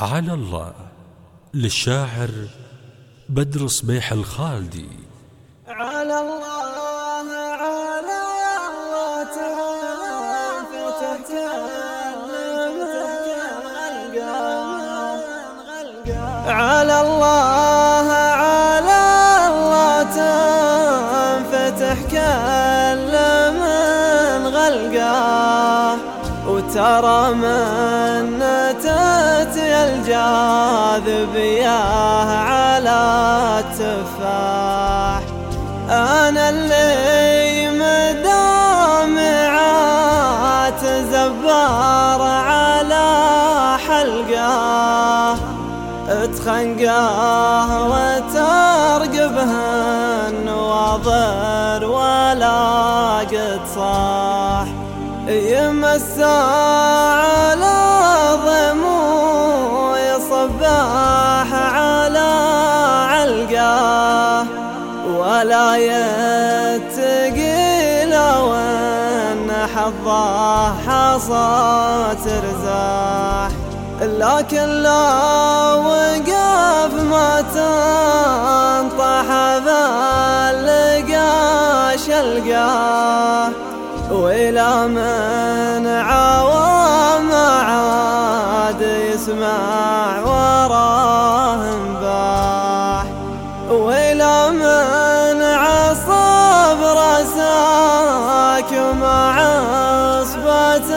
على الله للشاعر بدر صبيح الخالدي. على الله على الله فتحت على الله على الله تنفتح كل من غلقاه. وترى من تأتي الجاذبية على التفاح أنا اللي مدامعات زبار على حلقه تخنقاه وترقبها النواظر ولا قد صاح يمسى على ضمو يصباح على علقة. ولا يتقي لو ان حظه حصى ترزاح لكن لا وقف ما تنطح باللقاش ألقاه. وإلى من عوام عاد يسمع وراه انباح وإلى من عصب رساك مع عصبة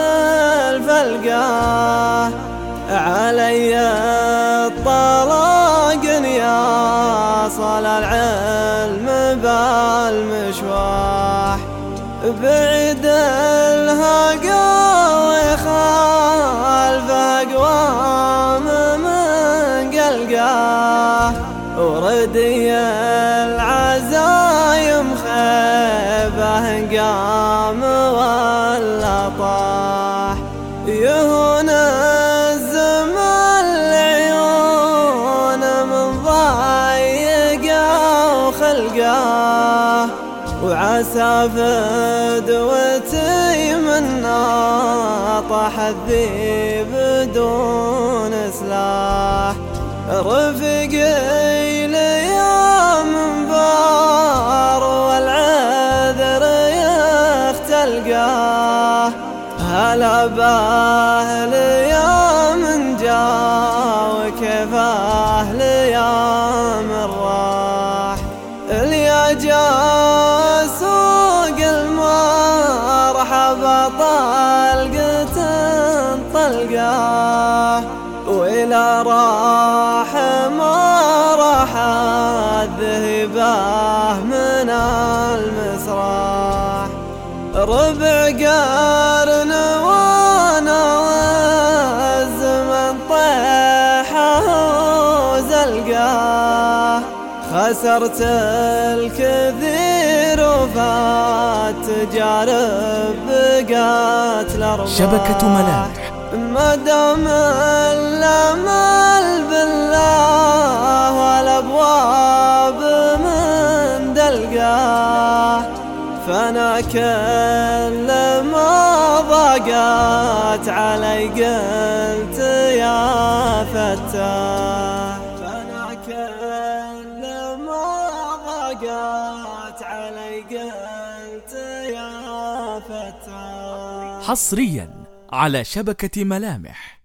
الفلقاه علي الطلاق يا صل العلم بالمشواح. بعيد الهقا ويخالف أقوام من قلقاه وردي العزايم خيبة قام ولا وعسى فدوتي من طاح الذيب بدون سلاح رفقي ليوم بار والعذر يختلقاه. هلا باهل يوم جا وإلى راح ما راح الذهباه من المسرح. ربع قرن وأنا والزمن طيحه وزلقاه خسرت الكثير وفات تجارب بقات الارواح شبكة ملامح. ما دام الامل بالله والابواب من دلقاه فأنا كل ما ضاقت علي قلت يا فتاه فأنا كل ما ضاقت علي قلت يا فتاه حصريا على شبكة ملامح.